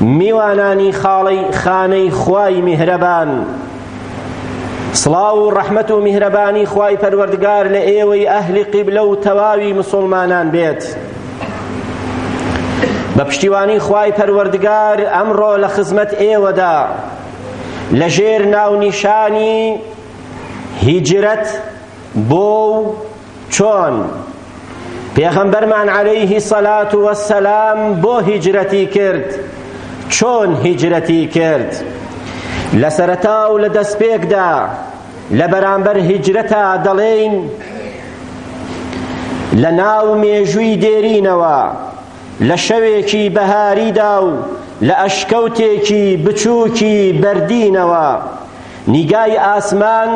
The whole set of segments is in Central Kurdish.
میوانانی خاڵەی خانەی خوای میهرەبان سڵاو و ڕەحمەت و میهرەبانی خوای پەروەردگار لە ئێوەی ئەهلی قیبلە و تەواوی مسلمانان بێت بە پشتیوانی خوای پەروەردگار ئەمڕۆ لە خزمەت ئێوەدا لە ژێر ناونیشانی هیجرەت بۆ و چۆن پێغەمبەرمان عەلەیه سەلات وەسەلام بۆ هیجرەتی کرد چۆن هیجرەتی کرد لە سەرەتا و لە دەستپێکدا لە بەرامبەر هیجرەتا دەڵێین لە ناو مێژووی دێرینەوە لە شەوێکی بەهاریدا و لە ئەشکەوتێکی بچووکی بەردینەوە نیگای ئاسمان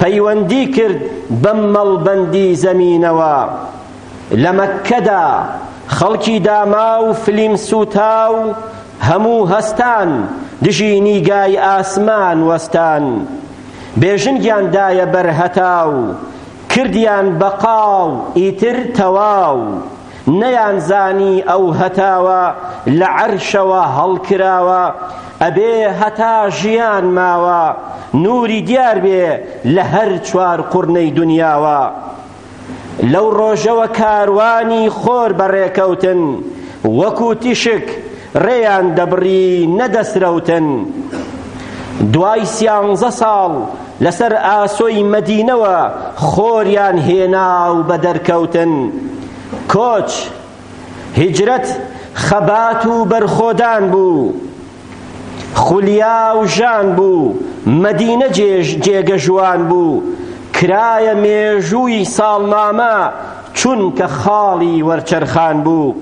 پەیوەندی کرد بەم مەڵبەندی زەمینەوە لە مەککەدا خەڵکی داماو فلیم سوتاو هەموو هەستان دژی نیگای ئاسمان وەستان بێژنگیان دایە بەر هەتاو کردیان بە قاو ئیتر تەواو نەیان زانی ئەو هەتاوە لە عەرشەوە هەڵکراوە ئەبێ هەتا ژیان ماوە نوری دیار بێ لە هەر چوار قوڕنەی دنیاوە لەو ڕۆژەوە کاروانی خۆر بەڕێکەوتن وەکو تیشک ڕێیان دەبڕی نەدەسرەوتن دوای سیانزە ساڵ لەسەر ئاسۆی مەدینەوە خۆریان هێنا و بە دەرکەوتن، کۆچ، هیجرەت، خەبات و بەرخۆدان بوو. خولیا و ژان بوو، مەدینە جێگە ژوان بوو، کرایە مێژووی ساڵنامە چونکە خاڵی وەرچەرخان بوو.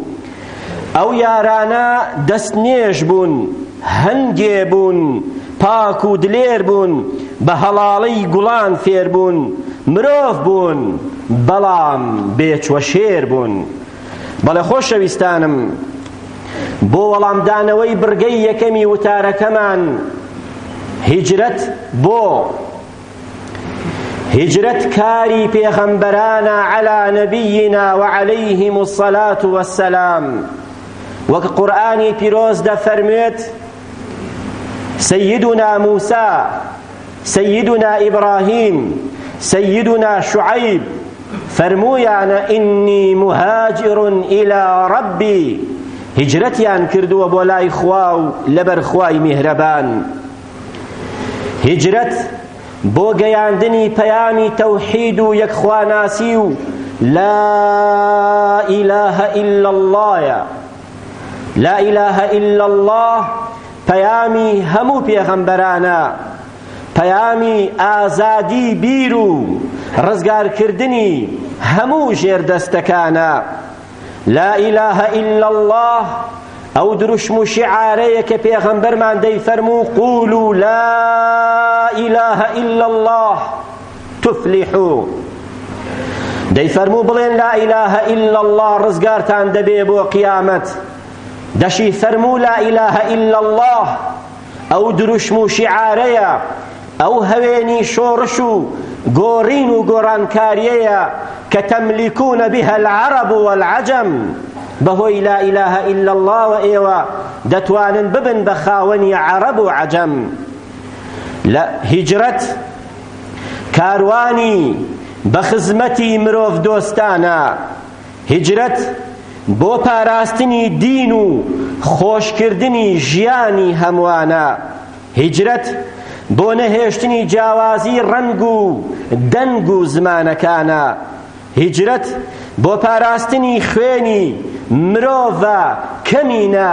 ئەو یارانە دەست نێژ بوون هەنگێ بوون پاک و دلێر بوون بە هەڵاڵی گوڵان فێر بوون مرۆڤ بوون بەڵام بێچوە شێر بوون بەڵێ خۆشەویستانم بۆ وەڵامدانەوەی بڕگەی یەکەمی وتارەکەمان هیجرەت بۆ هیجرەت کاری پێغەمبەرانە علی نبینا و علیهم الصلاة والسلام وەک قورئانی پیرۆز دەفەرموێت سیدنا موسا سیدنا ئیبراهیم سیدنا شعیب فەرموویانە ئینی مهاجر إلى ربی هجرەتیان کردووە بۆ لای خوا و لەبەر خوای میهرەبان هیجرەت بۆ گەیاندنی پەیامی تەوحید و یەکخواناسی و لا ئیلە ئیلا اللەیە لا ئیلە ئیلا اللە پەیامی هەموو پێغەمبەرانە پەیامی ئازادی بیر و ڕزگارکردنی هەموو ژێردەستەکانە لا إله إلا الله أو درشم شعاريك بيغمبر من دي فرمو قولوا لا إله إلا الله تفلحوا دي فرمو بلين لا إله إلا الله رزقارتان دبي بو قيامت دشي فرمو لا إله إلا الله ئەو دروشم و شیعارەیە، ئەو هەوێنی شۆڕش و گۆڕین و گۆڕانکارییەیە کە تملکون بها العرب و العجم، بەهۆی لا اله الا اللە وە ئێوە دەتوانن ببن بە خاوەنی عەڕەب و عەجەم. لە، هیجرەت، کاروانی بە خزمەتی مرۆڤدۆستانە. هیجرەت بۆ پاراستنی دین و خۆشکردنی ژیانی هەموانە، هیجرەت بۆ نەهێشتنی جیاوازی ڕەنگ و دەنگ و زمانەکانە، هیجرەت بۆ پاراستنی خوێنی مرۆڤە کەمینە،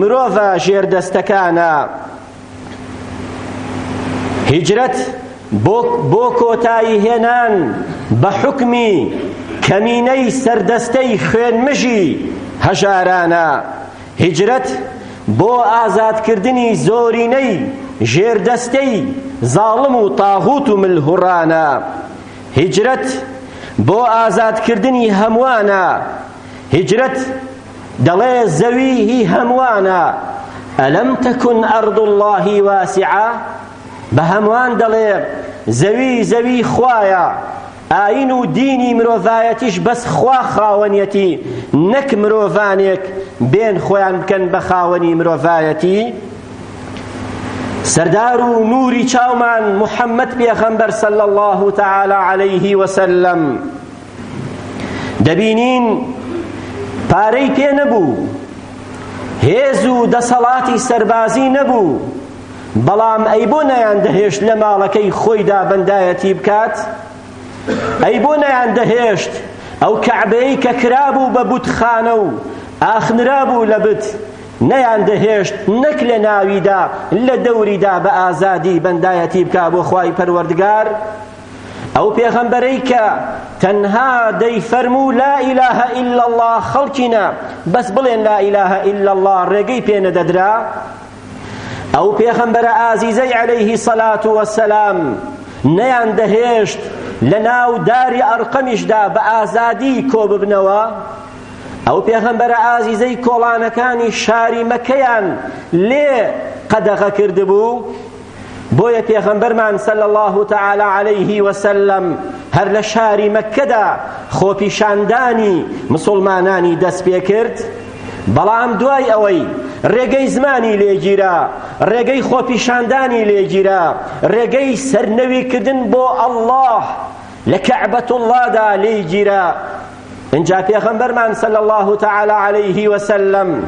مرۆڤە ژێردەستەکانە. هیجرەت بۆ بۆ کۆتایی هێنان بە حکمی کەمینەی سەردەستەی خوێنمژی هەژارانە هیجرەت بۆ ئازادکردنی زۆرینەی ژێردەستەی زاڵم و تاغوت و ملهوڕانە هیجرەت بۆ ئازادکردنی هەمووانە هیجرەت دەڵێ زەوی هی هەموانە ئەلەم تەکون ئەرض اللە واسعە بە هەموان دەڵێ زەوی زەوی خوایە ئاین و دینی مرۆڤایەتیش بەس خوا خاوەنیەتی نەک مرۆڤانێک بێن خۆیان بکەن بە خاوەنی مرۆڤایەتی سەردار و نوری چاومان محەممەد پێغەمبەر صلی الله تعالی عليه وسلم دەبینین پارەی پێ نەبوو هێز و دەسەڵاتی سەربازی نەبوو بەڵام ئەی بۆ نەیان دەهێشت لە ماڵەکەی خۆیدا بەندایەتی بکات ئەی بۆ نەیان دەهێشت ئەو کەعبەی کە کرابوو بە بتخانە و ئاخنرابوو لە بت نەیان دەهێشت نەک لە ناویدا لە دەوریدا بە ئازادی بەندایەتی بکا بۆ خوای پەروەردگار ئەو پێغەمبەرەی کە تەنها دەیفەرموو لا ئیلە ئیلا الله خەڵکینە بەس بڵێن لا ئیلە ئیلا الله ڕێگەی پێ نەدەدرا ئەو پێغەمبەرە ئازیزەی عەلەیهی سەلات وەسەلام نەیان دەهێشت لە ناو داری ئەرقەمیشدا بە ئازادی کۆ ببنەوە ئەو پێغەمبەرە ئازیزەی کۆڵانەکانی شاری مەکەیان لێ قەدەغە کردبوو بۆیە پێغەمبەرمان صلی اللە تعالی علیه وسلم هەر لە شاری مەککەدا خۆپیشاندانی مسلمانانی دەست پێکرد بەڵام دوای ئەوەی ڕێگەی زمانی لێگیرا ڕێگەی خۆپیشاندانی لێگیرا ڕێگەی سەرنەویکردن بۆ ئەڵڵاه لە کەعبەت اللەدا لێگیرا ئینجا پێغەمبەرمان صلی الله تعالی علیه وسلم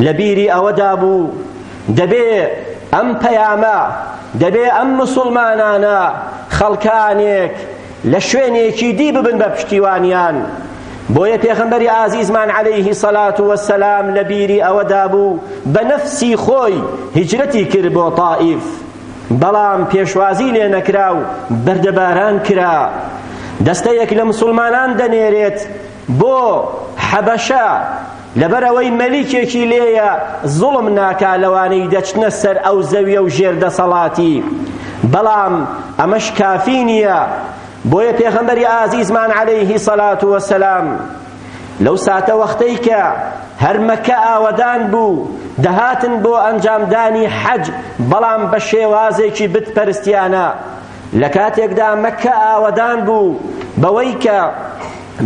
لە بیری ئەوەدا بوو دەبێ ئەم پەیامە دەبێ ئەم مسلمانانە خەڵکانێک لە شوێنێکی دی ببن بە پشتیوانیان بۆیە پێغەمبەری ئازیزمان عەلەیهی سەلات وەسەلام لە بیری ئەوەدا بوو بە نەفسی خۆی هیجرەتی کرد بۆ تائیف بەڵام پێشوازی لێ نەکرا و بەردەباران کرا دەستەیەک لە مسوڵمانان دەنێرێت بۆ حەبەشە لەبەرەوەی مەلیکێکی لێیە زوڵم ناکا لەوانەی دەچنە سەر ئەو زەویە و ژێر دەسەڵاتی بەڵام ئەمەش کافی نییە بۆیە پێغەمبەری ئازیزمان عەلەیهی سەلات وەسەلام لەو ساتە وەختەی کە هەر مەکە ئاوەدان بوو دەهاتن بۆ ئەنجامدانی حەج بەڵام بە شێوازێکی بتپەرستیانە لە کاتێکدا مەکە ئاوەدان بوو بەوەی کە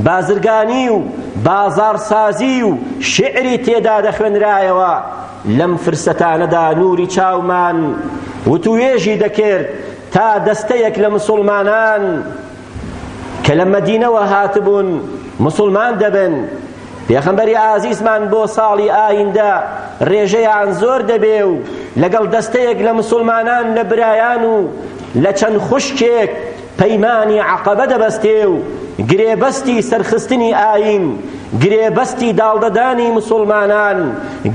بازرگانی و بازارسازی و شعری تێدا دەخوێنرایەوە لەم فرسەتانەدا نوری چاومان وتوێژی دەکرد تا دەستەیەک لە مسلمانان کە لە مەدینەوە هاتبوون مسوڵمان دەبن پێخەمبەری ئازیزمان بۆ ساڵی ئایندە ڕێژەیان زۆر دەبێ و لەگەڵ دەستەیەک لە مسلمانان لە برایان و لە چەند خوشکێک پەیمانی عقبە دەبەستێ و گرێبەستی سەرخستنی ئاین گرێبەستی داڵدەدانی مسلمانان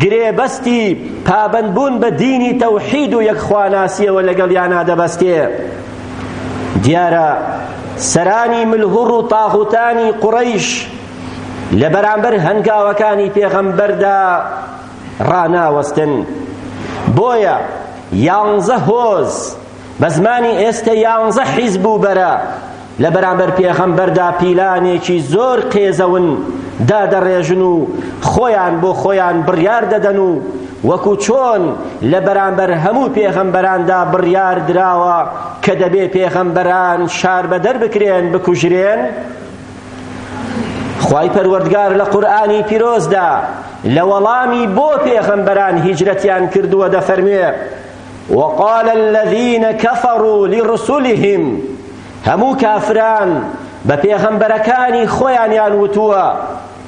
گرێبەستی پابەندبوون بە دینی تەوحید و یەکخواناسیەوە لەگەڵ یانا دەبەستێ دیارە سەرانی ملهوڕ و تاغوتانی قوڕەیش لە بەرامبەر هەنگاوەکانی پێغەمبەردا ڕاناوەستن بۆیە یانزە هۆز بە زمانی ئێستا یانزە حیزب و بەرە لە بەرامبەر پێغەمبەردا پیلانێکی زۆر قێزەون دادەڕێژن و خۆیان بۆ خۆیان بڕیار دەدەن و وەکو چۆن لە بەرامبەر هەموو پێغەمبەراندا بڕیار دراوە کە دەبێ پێغەمبەران شاربەدەر بکرێن بکوژرێن خوای پەروەردگار لە قورئانی پیرۆزدا لە وەڵامی بۆ پێغەمبەران هیجرەتیان کردووە دەفەرموێ وقال الذين كفروا لرسلهم هەموو کافران بە پێغەمبەرەکانی خۆیانیان وتووە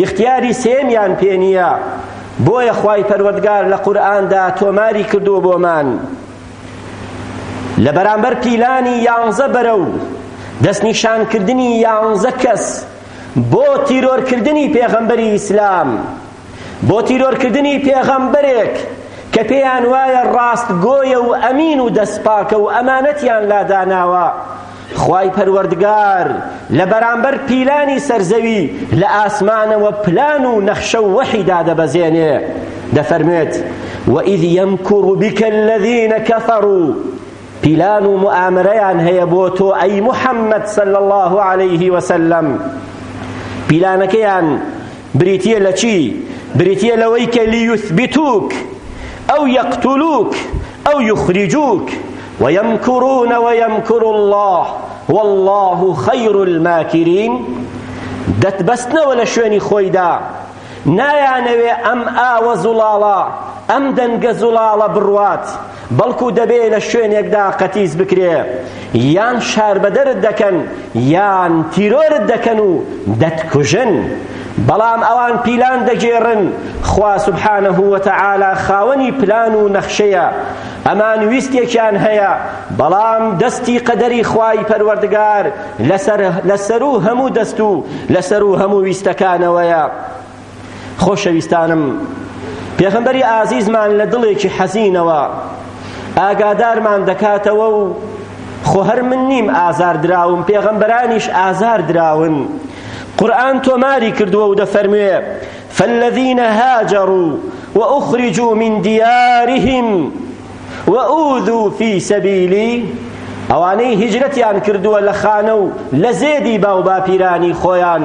ئیختیاری سێیەمیان پێ نییە، بۆیە خوای پەروەردگار لە قورئاندا تۆماری کردووە بۆمان لە بەرامبەر پیلانی یانزە بەرەو دەستنیشانکردنی یانزە کەس بۆ تیرۆرکردنی پێغەمبەری ئیسلام، بۆ تیرۆرکردنی پێغەمبەرێک کە پێیان وایە ڕاستگۆیە و ئەمین و دەستپاکە و ئەمانەتیان لا داناوە، خوای پەروەردگار لە بەرامبەر پیلانی سەر زەوی لە ئاسمانەوە پلان و نەخشە و وەحی دادەبەزێنێ دەفەرموێت وئذ یمکر بک الذین کفروا پیلان و مؤامرەیان هەیە بۆ تۆ ئەی محەممەد صلی الله علیه وسلم پیلانەکەیان بریتیە لە چی؟ بریتیە لەوەی کە لیثبتوک ئەو یەقتلوک ئەو یخرجوک و یمکرون و یمکر اللە و اللە خیر الماکرین دەتبەستنەوە لە شوێنی خۆیدا نایانەوێ ئەم ئاوە زوڵاڵە ئەم دەنگە زوڵاڵە بڕوات بەڵکو دەبێ لە شوێنێکدا قەتیس بکرێ یان شاربەدەرت دەکەن یان تیرۆرت دەکەن و دەتکوژن بەڵام ئەوان پیلان دەگێڕن خوا سبحانه وتعالی خاوەنی پلان و نەخشەیە ئەمان ویستێکیان هەیە بەڵام دەستی قەدەری خوای پەروەردگار لەسەر لەسەر و هەموو دەست و لەسەر و هەموو ویستەکانەوەیە خۆشەویستانم، پێغەمبەری ئازیزمان لە دڵێکی حەزینەوە ئاگادارمان دەکاتەوە و خۆ هەر من نیم ئازار دراوم پێغەمبەرانیش ئازار دراون قورآن تۆماری کردووە و دەفەرموێ فالذین هاجروا وأخرجوا من دیارهم وأوذوا في سبیلی ئەوانەی هیجرەتیان کردووە لە خانە و لە زێدی باوباپیرانی خۆیان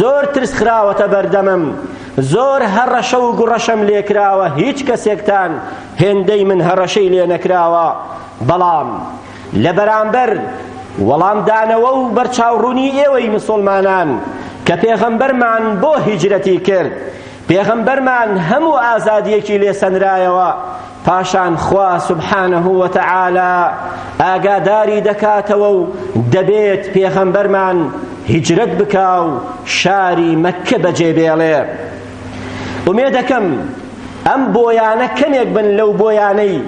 زۆر ترس خراوەتە بەردەمم زۆر هەڕەشە و گوڕەشەم لێکراوە هیچ کەسێکتان هێندەی من هەڕەشەی لێ نەکراوە بەڵام لە بەرامبەر وەڵام دانەوە و بەرچاوڕوونی ئێوەی مسلمانان کە پێغەمبەرمان بۆ هیجرەتی کرد پێغەمبەرمان هەموو ئازادیەکی لێسەنرایەوە پاشان خوا سبحانه وتعالی ئاگاداری دەکاتەوە و دەبێت پێغەمبەرمان هیجرەت بکا و شاری مەککە بەجێ بێڵێ ئومێدەکەم ئەم بۆیانە کەمێک بن لەو بۆیانەی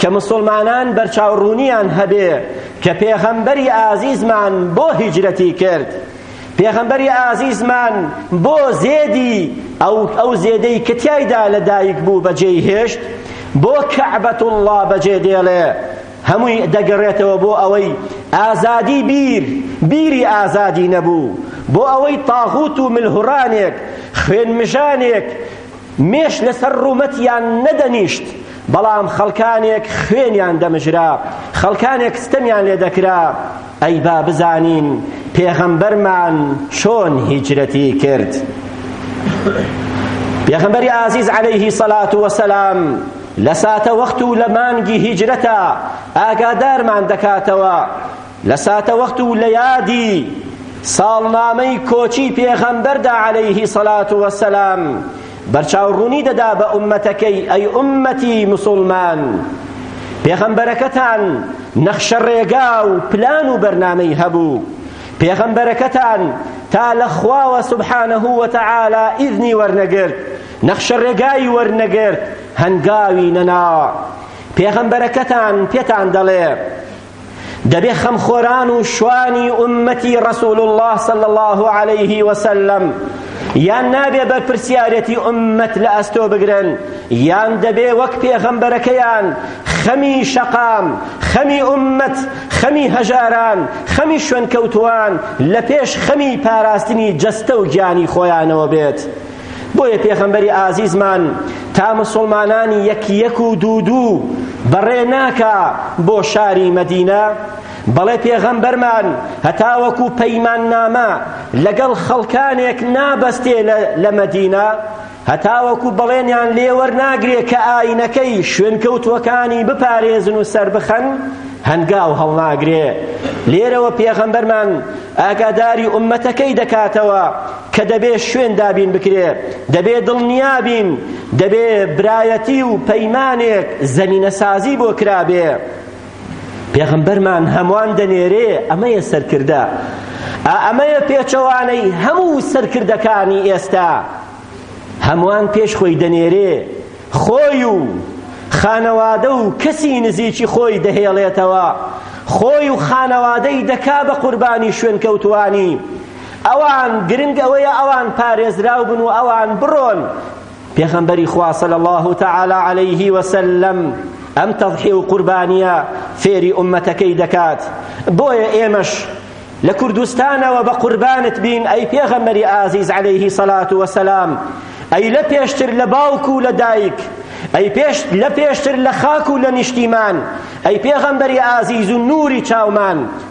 کە مسلمانان بەرچاوڕوونیان هەبێ کە پێغەمبەری ئازیزمان بۆ هیجرەتی کرد پێغەمبەری ئازیزمان بۆ زێدی ئەو ئەو زێدەی کە تیایدا لەدایک بوو بەجێی هێشت بۆ کەعبەت اللە بەجێ دێڵێ هەمووی دەگەڕێتەوە بۆ ئەوەی ئازادی بیر بیری ئازادی نەبوو بۆ ئەوەی تاغوت و ملهوڕانێک خوێنمژانێک مێش لەسەر ڕوومەتیان نەدەنیشت، بەڵام خەڵکانێک خوێنیان دەمژرا، خەڵکانێک ستەمیان لێ دەکرا، ئەی با بزانین پێغەمبەرمان چۆن هیجرەتی کرد؟ پێغەمبەری ئازیز عەلەیهی سەڵات وەسەلام لە ساتەوەخت و لە مانگی هیجرەتا ئاگادارمان دەکاتەوە لە ساتەوەخت و لە یادی ساڵنامەی کۆچی پێغەمبەردا عەلەیهی سەلات وەسەلام بەرچاو ڕوونی دەدا بە ئوممەتەکەی ئەی ئوممەتی مسوڵمان پێغەمبەرەکەتان نەخشە ڕێگا و پلان و بەرنامەی هەبوو پێغەمبەرەکەتان تا لە خواوە سبحانه وتعالی ئیذنی وەرنەگرت نەخشە ڕێگای وەرنەگرت هەنگاوی نەنا پێغەمبەرەکەتان پێتان دەڵێ دەبێ خەمخۆران و شوانی ئوممەتی ڕەسول اللە صلی اللە علیه وسلم یان نابێ بەرپرسیارەتی ئوممەت لە ئەستۆ بگرن یان دەبێ وەک پێغەمبەرەکەیان خەمی شەقام خەمی ئوممەت خەمی هەژاران خەمی شوێنکەوتوان لە پێش خەمی پاراستنی جەستە و گیانی خۆیانەوە بێت بۆیە پێغەمبەری ئازیزمان تا مسوڵمانانی یەک یەک و دوو دوو بەڕێ ناکا بۆ شاری مەدینە بەڵێ پێغەمبەرمان هەتاوەکو پەیماننامە لەگەڵ خەڵکانێک نابەستێ لە مەدینە هەتاوەکو بەڵێنیان لێوەرناگرێ کە ئاینەکەی شوێنکەوتوەکانی بپارێزن و سربخەن هەنگاو هەڵناگرێ لێرەوە پێغەمبەرمان ئاگاداری ئومەتەکەی دەکاتەوە کە دەبێ شوێن دابین بکرێ، دەبێ دڵنیا بین، دەبێ برایەتی و پەیمانێک زەمینەسازی بۆ کرابێ. پێغەمبەرمان هەموان دەنێرێ، ئەمەیە سەرکردە. ئا ئەمەیە پێچەوانەی هەموو سەرکردەکانی ئێستا. هەموان پێش خۆی دەنێرێ، خۆی و خانەوادە و کەسی نزیکی خۆی دەهێڵێتەوە، خۆی و خانەوادەی دەکا بە قوربانی شوێنکەوتووانی. ئەوان گرنگ ئەوەیە ئەوان پارێزراو بن و ئەوان بڕۆن پێغەمبەری خوا صلی الله تعالی علیه وسلم ئەم تەضحی و قوربانیە فێری ئومەتەکەی دەکات بۆیە ئێمەش لە کوردستانەوە بە قوربانت بین ئەی پێغەمبەری ئازیز عەلەیهی سەلات وەسەلام ئەی لە پێشتر لە باوک و لە دایک ئەی پێش لە پێشتر لە خاک و لە نیشتیمان ئەی پێغەمبەری ئازیز و نوری چاومان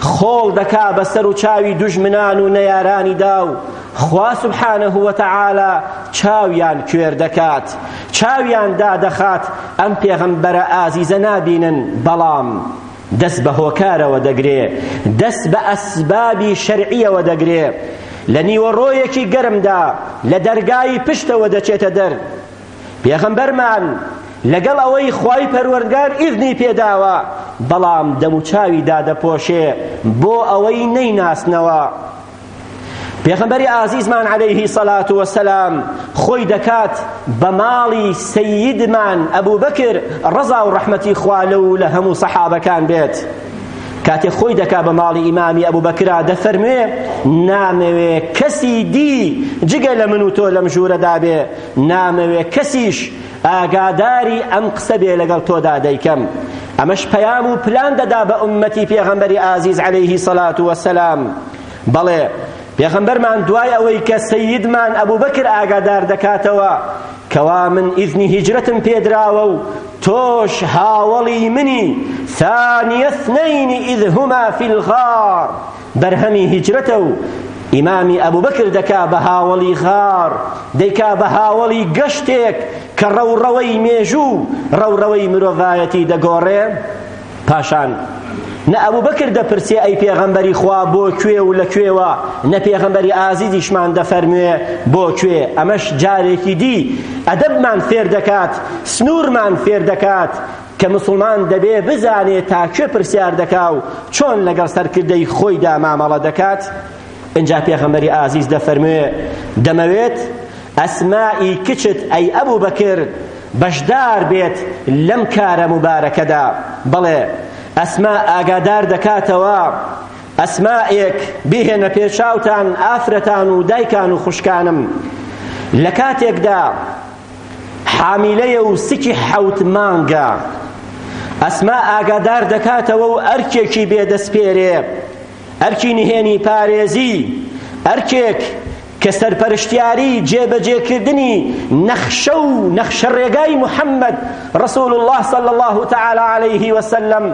خۆڵ دەکا بەسەر و چاوی دوژمنان و نەیارانیدا و خوا سبحانه وتعالی چاویان کوێر دەکات چاویان دادەخات ئەم پێغەمبەرە ئازیزە نابینن بەڵام دەست بە هۆکارەوە دەگرێ دەست بە ئەسبابی شەرعیەوە دەگرێ لە نیوەڕۆیەکی گەرمدا لە دەرگای پشتەوە دەچێتە دەر پێغەمبەرمان لەگەڵ ئەوەی خوای پەروەردگار ئیذنی پێداوە بەڵام دەموچاوی دادەپۆشێ بۆ ئەوەی نەیناسنەوە پێغەمبەری ئازیزمان عەلەیهی سەلات وەسەلام خۆی دەکات بە ماڵی سەیدمان ئەبوو بەکر ڕەزا و ڕەحمەتی خوا لەو لە هەموو سەحابەکان بێت کاتێ خۆی دەکا بە ماڵی ئیمامی ئەبوو بەکرا دەفەرموێ نامەوێ کەسی دی جگە لە من و تۆ لەم ژوورەدا بێ نامەوێ کەسیش ئاگاداری ئەم قسە بێ لەگەڵ تۆدا دەیکەم ئەمەش پەیام و پلان دەدا بە ئوممەتی پێغەمبەری ئازیز عەلەیهی سەلات وەسەلام بەڵێ پێغەمبەرمان دوای ئەوەی کە سەیدمان ئەبوبەکر ئاگادار دەکاتەوە کەوا من ئیزنی هیجرەتم پێدراوە و تۆش هاوەڵی منی ثانیە اثنین اذ هما فی الغار بەرهەمی هیجرەتە و ئیمامی ئەبوبەکر دەکا بە هاوەڵی غار، دەیکا بە هاوەڵی گەشتێک کە ڕەوڕەوەی مێژوو و ڕەوڕەوەی مرۆڤایەتی دەگۆڕێ، پاشان نە ئەبوبەکر دەپرسێ ئەی پێغەمبەری خوا بۆ کوێ و لە کوێوە، نە پێغەمبەری ئازیزیشمان دەفەرموێ بۆ کوێ، ئەمەش جارێکی دی ئەدەبمان فێر دەکات، سنوورمان فێر دەکات، کە مسوڵمان دەبێ بزانێ تا کوێ پرسیار دەکا و چۆن لەگەڵ سەرکردەی خۆیدا مامەڵە دەکات ئینجا پێغەمبەری ئازیز دەفەرموێ دەمەوێت ئەسمائی کچت ئەی ئەبوو بەکر بەشدار بێت لەم کارە مبارەکەدا بەڵێ ئەسما ئاگادار دەکاتەوە ئەسمائێک بهێنە پێچاوتان ئافرەتان و دایکان و خوشکانم لە کاتێکدا حامیلەیە و سکی حەوت مانگە. ئەسما ئاگادار دەکاتەوە و ئەرکێکی بێدەسپێرێ، ئەرکی نهێنی پارێزی، ئەرکێک کە سەرپەرشتیاری جێبەجێکردنی نەخشە و نەخشەڕێگای محەمەد رسول اللە صلی اللە تعالی علیه وسلم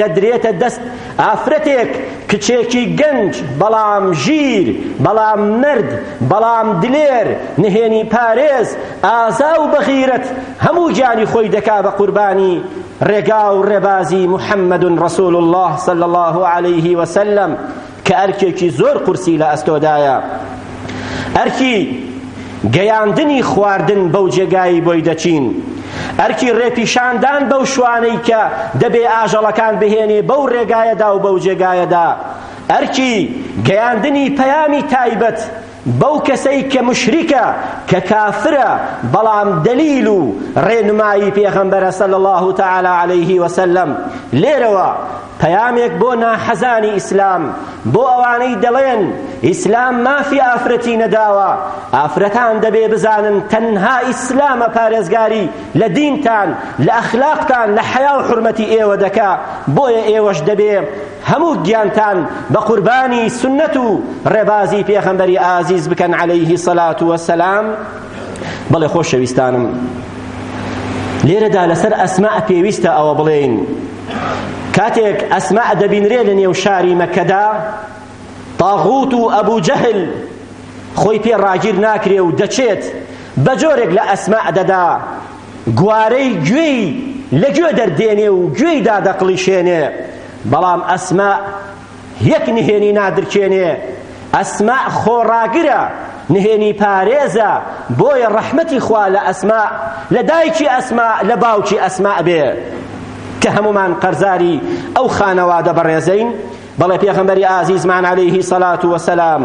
دەدرێتە دەست ئافرەتێک کچێکی گەنج بەڵام ژیر بەڵام مەرد بەڵام دلێر نهێنی پارێز ئازا و بەغیرەت هەموو گیانی خۆی دەکا بە قوربانی ڕێگا و ڕێبازی محمد رسول الله صلی الله علیه وسلم کە ئەرکێکی زۆر قورسی لە ئەستۆدایە، ئەرکی گەیاندنی خواردن بەو جێگایەی بۆی دەچین، ئەرکی ڕێپیشاندان بەو شوانەی کە دەبێ ئاژەڵەکان بهێنێ بەو ڕێگایەدا و بەو جێگایەدا، ئەرکی گەیاندنی پەیامی تایبەت بەو کەسەی کە موشریکە کە کافرە بەڵام دەلیل و ڕێنمایی پێغەمبەرە صلی الله تعالی علیه وسلم لێرەوە پەیامێک بۆ ناحەزانی ئیسلام بۆ ئەوانەی دەڵێن ئیسلام مافی ئافرەتی نەداوە ئافرەتان دەبێ بزانن تەنها ئیسلامە پارێزگاری لە دینتان لە ئەخلاقتان لە حەیا و حورمەتی ئێوە دەکا بۆیە ئێوەش دەبێ هەموو گیانتان بە قوربانی سونەت و ڕێبازی پێغەمبەری ئازیز بکەن عەلەیه سەلات وەسەلام بەڵێ خۆشەویستانم لێرەدا لەسەر ئەسما پێویستە ئەوە بڵێین کاتێک ئەسما دەبینرێ لە نێو شاری مەکەدا تاغوت و ئەبوو جەهل خۆی پێ ڕاگیر ناکرێ و دەچێت بە جۆرێک لە ئەسما دەدا گوارەی گوێی لە گوێ دەردێنێ و گوێی دادەقڵیشێنێ، بەڵام ئەسما یەک نهێنی نادرکێنێ، ئەسما خۆڕاگرە، نهێنی پارێزە، بۆیە ڕەحمەتی خوا لە ئەسما، لە دایکی ئەسما، لە باوکی ئەسما بێ، کە هەموومان قەرزاری ئەو خانەوادە بەڕێزەین، بەڵێ پێغەمبەری ئازیزمان علیە سلات و سلام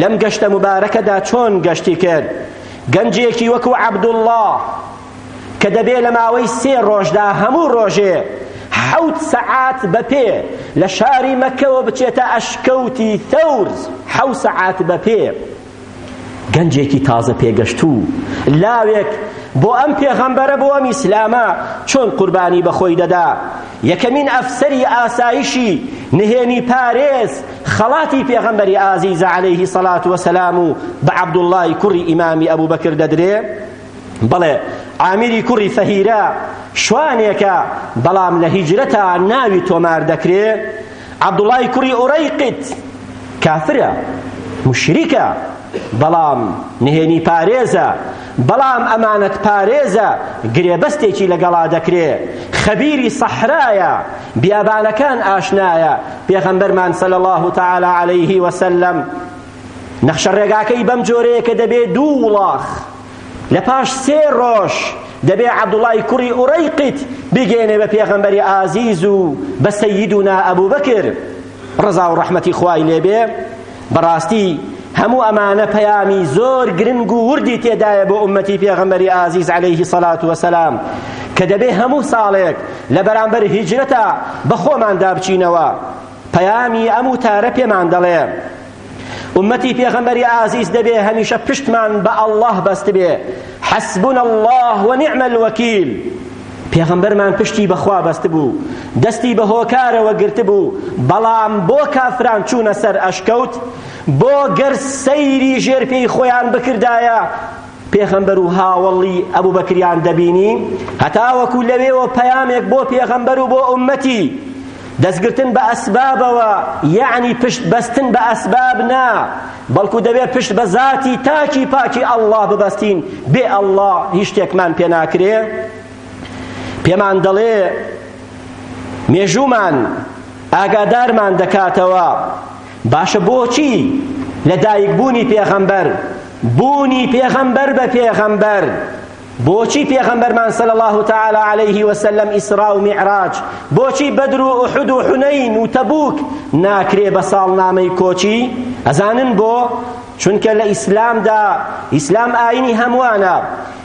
لەم گەشتە موبارەکەدا چۆن گەشتی کرد؟ گەنجێکی وەکو عەبدوڵڵا کە دەبێ لە ماوەی سێ ڕۆژدا هەموو ڕۆژێ حەوت سەعات بەپێ لە شاری مەککەوە بچێتە ئەشکەوتی ثەور حەوت سەعات بەپێ گەنجێکی تازە پێگەشتوو لاوێک بۆ ئەم پێغەمبەرە بۆ ئەم ئیسلامە چۆن قوربانی بەخۆی دەدا یەکەمین ئەفسەری ئاسایشی نهێنی پارێز خەڵاتی پێغەمبەری ئازیزە عەلەیهی سەڵات وەسەلام و بە عەبدوڵڵای کوڕی ئیمامی ئەبوبەکر دەدرێ بەڵێ عامیری کوڕی فەهیرە شوانێکە بەڵام لە هیجرەتا ناوی تۆمار دەکرێ عەبدوڵای کوڕی ئورەیقت کافرە مشریکە بەڵام نهێنی پارێزە بەڵام ئەمانەتپارێزە گرێبەستێکی لەگەڵا دەکرێ، خەبیری سەحرایە، بیابانەکان ئاشنایە، پێغەمبەرمان صلی اللە تعالی علیە وسلم نەخشە ڕێگاکەی بەم جۆرەیە کە دەبێ دوو وڵاخ لە پاش سێ ڕۆژ دەبێ عەبدوڵای کوڕی ئورەیقیت بگەێنێ بە پێغەمبەری ئازیز و بە سەیدونا ئەبوبەکر ڕەزا و ڕەحمەتی خوای لێبێ بەڕاستی هەموو ئەمانە پەیامی زۆر گرنگ و وردی تێدایە بۆ ئومەتی پێغەمبەری ئازیز عەلەیه سەلات وەسەلام کە دەبێ هەموو ساڵێک لە بەرامبەر هیجرەتە بە خۆماندا بچینەوە پەیامی ئەم وتارە پێمان دەڵێ ئومەتی پێغەمبەری ئازیز دەبێ هەمیشە پشتمان بە ئەڵڵاه بەستبێ حەسبنا الله ونعم الوکیل پێغەمبەرمان پشتی بە خوا بەستبوو دەستی بە هۆکارەوە گرتبوو بەڵام بۆ کافران چوونە سەر ئەشکەوت بۆ گەر سەیری ژێر پێی خۆیان بکردایە پێغەمبەر و هاوەڵی ئەبوو بەکریان دەبینی هەتاوەکو لەوێوە پەیامێک بۆ پێغەمبەر و بۆ ئومەتی دەستگرتن بە ئەسبابەوە یەعنی پشت بەستن بە ئەسباب نا بەڵکو دەبێت پشت بە زاتی تاکی پاکی ئەڵڵا ببەستین بێ ئەڵڵا هیچ شتێکمان پێ ناکرێ پێمان دەڵێ مێژوومان ئاگادارمان دەکاتەوە باشە بۆچی لە دایکبوونی پێغەمبەر بوونی پێغەمبەر بە پێغەمبەر بۆچی پێغەمبەرمان صلی اللە تعالی علیه وسلم ئیسرا و میعراج بۆچی بەدر و ئوحد و حنین و تەبوک ناکرێ بە ساڵنامەی کۆچی ئەزانن بۆ چونکە لە ئیسلامدا ئیسلام ئاینی هەمووانە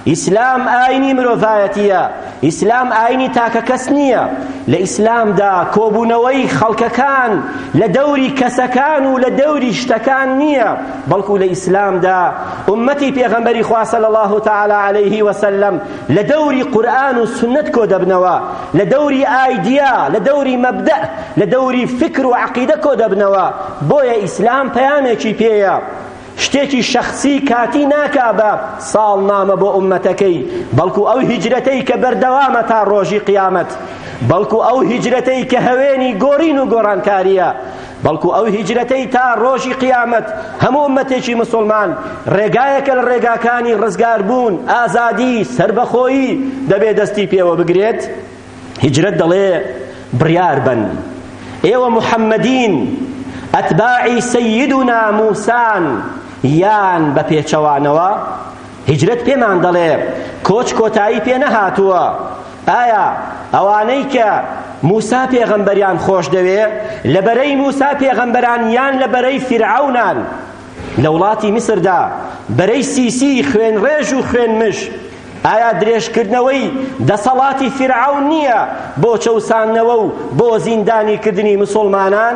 ئیسلام ئاینی مرۆڤایەتیە ئیسلام ئاینی تاکە کەس نییە لە ئیسلامدا کۆبوونەوەی خەڵکەکان لە دەوری کەسەکان و لە دەوری شتەکان نییە بەڵکو لە ئیسلامدا ئوممەتی پێغەمبەری خوا صلی اللە تعالی علیه وسلم لە دەوری قورئان و سوننەت کۆدەبنەوە لە دەوری ئایدیا لە دەوری مەبدەء لە دەوری فکر و عەقیدە کۆدەبنەوە بۆیە ئیسلام پەیامێکی پێیە شتێکی شەخسی کاتی ناکا بە ساڵنامە بۆ ئومەتەکەی بەڵکو ئەو هیجرەتەی کە بەردەوامە تا ڕۆژی قیامەت بەڵکو ئەو هیجرەتەی کە هەوێنی گۆڕین و گۆڕانکاریە بەڵکو ئەو هیجرەتەی تا ڕۆژی قیامەت هەموو ئوممەتێکی مسوڵمان ڕێگایەکە لە ڕێگاکانی ڕزگاربوون، ئازادی، سەربەخۆیی دەبێ دەستی پێوە بگرێت، هیجرەت دەڵێ بڕیار بەن ئێوە محەممەدین، ئەتباعی سەییدونا مووسان یان بە پێچەوانەوە؟ هیجرەت پێمان دەڵێ کۆچ کۆتایی پێ نەهاتووە، ئایا ئەوانەی کە موسا پێغەمبەریان خۆش دەوێ لە بەرەی موسا پێغەمبەران یان لە بەرەی فیرعەونان لە وڵاتی میسردا بەرەی سیسی خوێن ڕێژ و خوێن مش ئایا درێژکردنەوەی دەسەڵاتی فیرعەون نییە بۆ چەوساندنەوە و بۆ زیندانی کردنی مسوڵمانان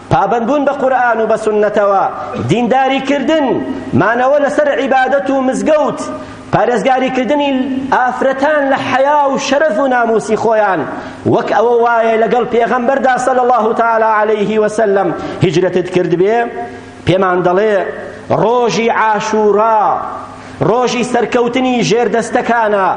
پابەندبوون بە قورئان و بە سوننەتەوە، دینداریکردن، مانەوە لەسەر عیبادەت و مزگەوت، پارێزگاریکردنی ئافرەتان لە حەیا و شەرەف و ناموسی خۆیان، وەک ئەوە وایە لەگەڵ پێغەمبەردا صلی اللە تعالی علیه وسلم هیجرەتت کردبێ، پێمان دەڵێ، ڕۆژی عاشورا، ڕۆژی سەرکەوتنی ژێردەستەکانە،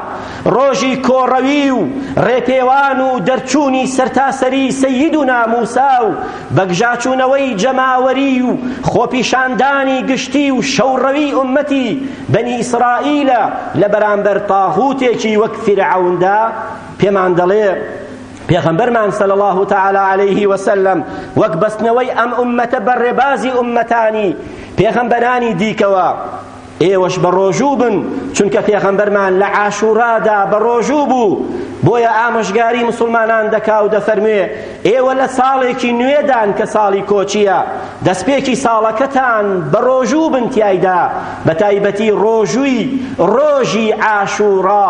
ڕۆژی کۆڕەوی و ڕێپێوان و دەرچوونی سەرتاسەری سەییدونا موسا و بەگژاچوونەوەی جەماوەری و خۆپیشاندانی گشتی و شەوڕەوی ئوممەتی بەنی ئیسرائیلە لە بەرامبەر طاغوتێکی وەک فیرعەوندا پێمان دەڵێ پێغەمبەرمان صلی الله تعالی علیه وسلم وەک بەستنەوەی ئەم ئوممەتە بە ڕێبازی ئوممەتانی پێغەمبەرانی دیکەوە ئێوەش بەڕۆژوو بن چونکە پێغەمبەرمان لە عاشورادا بەڕۆژوو بوو بۆیە ئامۆژگاری مسلمانان دەکا و دەفەرموێ ئێوە لە ساڵێکی نوێدان کە ساڵی کۆچیە دەستپێکی ساڵەکەتان بەڕۆژوو بن تیایدا بەتایبەتی ڕۆژووی ڕۆژی عاشورا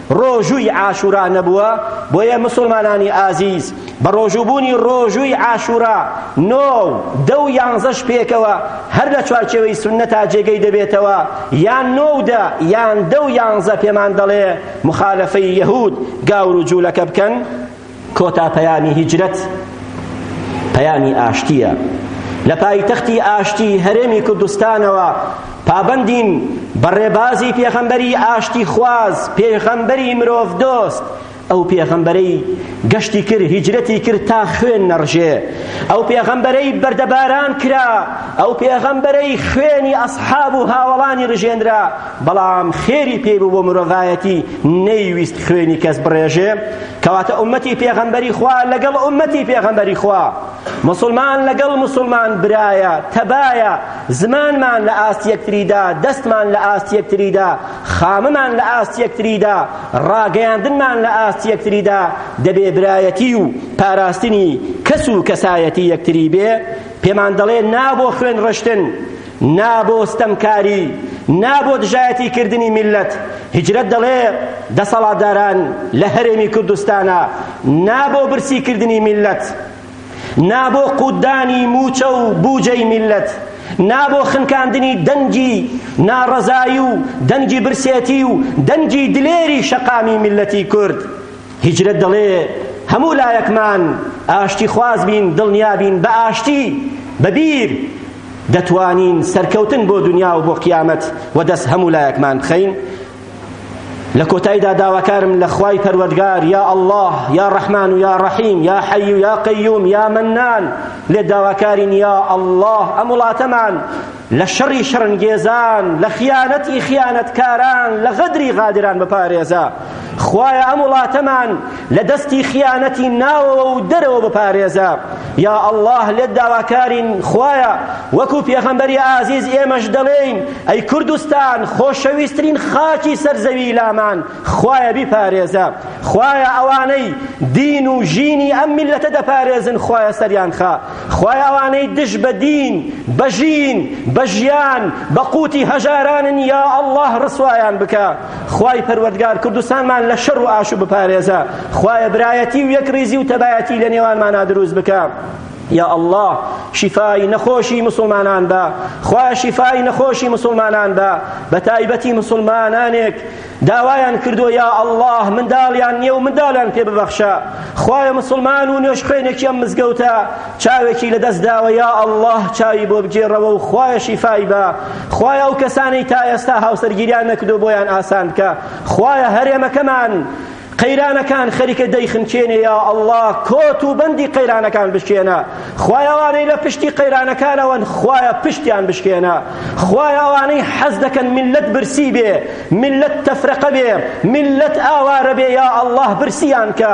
ڕۆژووی عاشورا نەبووە، بۆیە موسڵمانانی ئازیز بە ڕۆژووبوونی ڕۆژووی عاشورا نۆ و دە و یانزەش پێکەوە هەر لە چوارچێوەی سوننەتا جێگەی دەبێتەوە، یان نۆ و دە یان دە و یانزە پێمان دەڵێ موخالەفەی یەهود گاور و جوولەکە بکەن؟ کۆتا پەیامی هیجرەت پەیامی ئاشتییە لە پایتەختی ئاشتی هەرێمی کوردستانەوە پابەندین بە ڕێبازی پێغەمبەری ئاشتی خواز پێغەمبەری مرۆڤ دۆست ئەو پێغەمبەرەی گەشتی کرد هیجرەتی کرد تا خوێن نەڕژێ ئەو پێغەمبەرەی بەردەباران کرا ئەو پێغەمبەرەی خوێنی ئەسحاب و هاوەڵانی ڕژێنرا بەڵام خێری پێ بوو بۆ مرۆڤایەتی نەیویست خوێنی کەس بڕێژێ کەواتە ئومەتی پێغەمبەری خوا لەگەڵ ئومەتی پێغەمبەری خوا مسلمان لەگەڵ مسلمان برایە تەبایە زمانمان لە ئاست یەکتریدا دەستمان لە ئاست یەکتریدا خاممان لە ئاست یەکتریدا ڕاگەیاندنمان لە ئاست یەکتریدا دەبێ برایەتی و پاراستنی کەس و کەسایەتی یەکتری بێ پێمان دەڵێ نابۆ خوێن ڕشتن نا بۆ ستەمکاری، نا بۆ دژایەتی کردنی میللەت، هیجرەت دەڵێ دەسەڵاتداران لە هەرێمی کوردستانا، نا بۆ برسی کردنی میللەت، نا بۆ قوتدانی موچە و بوجەی میللەت، نا بۆ خنکاندنی دەنگی ناڕەزایی و دەنگی برسێتی و دەنگی دلێری شەقامی میللەتی کورد، هیجرەت دەڵێ هەموو لایەکمان ئاشتی خوازبین دڵنیابین بە ئاشتی، بە بیر، دەتوانین سەرکەوتن بۆ دنیا و بۆ قیامەت و دەست هەموو لایەکمان بخەین لە کۆتاییدا داواکارم لە خوای پەروەردگار یا ئەڵڵا یا ڕەحمان و یا ڕەحیم یا حەی و یا قەیوم یا مەنان لێ داواکارین یا ئەڵڵا ئەم وڵاتەمان لە شەڕی شەڕنگێزان لە خیانەتی خیانەتکاران لە غەدری غادران بپارێزە خوایە ئەم وڵاتەمان لە دەستی خیانەتی ناوەوە و دەرەوە بپارێزە یا ئەڵڵا لێت داواکارین خوایە وەکو پێغەمبەری ئازیز ئێمەش دەڵێین ئەی کوردستان خۆشەویسترین خاکی سەرزەوی لامان خوایە بیپارێزە خوایە ئەوانەی دین و ژینی ئەم میلەتە دەپارێزن خوایە سەریان خا خوایە ئەوانەی دژ بە دین بە ژین بە ژیان بە قوتی هەژارانن یا ئەڵڵا ڕسوایان بکە خوای پەروەردگار کوردستانمان لە شەڕ و ئاشوب بپارێزە خوایە برایەتی و یەکڕیزی و تەبایەتی لە نێوانمانا دروست بکە یا الله شفای نەخۆشی مسلمانان بە خوا شفای نەخۆشی مسلمانان بە بە تایبەتی مسلمانانێک داوایان کردو یا الله منداڵیان نییە و منداڵیان پێ ببەخشە خوایە مسلمان و نوێژ خوێنێکیان مزگەوتە چاوێکی لەدەست داوە یا اللە چاوی بۆ بگێڕەوە و خوایە شیفای بە خوایە ئەو کەسانەی تا ئێستا هاوسەرگیریان نەکردو بۆیان ئاسان بکە خوایە هەرێمەکەمان قەیرانەکان خەریکە دەیخنکێنێ یا ئەڵڵا کۆت و بەندی قەیرانەکان بشکێنە خوایەوانەی لە پشتی قەیرانەکانەوەن خوایە پشتیان بشکێنە خوایەوانەی حەز دەکەن ملت برسی بێ ملت تەفرەقە بێ ملت ئاوارە بێ یا ئەڵڵاه برسیان کە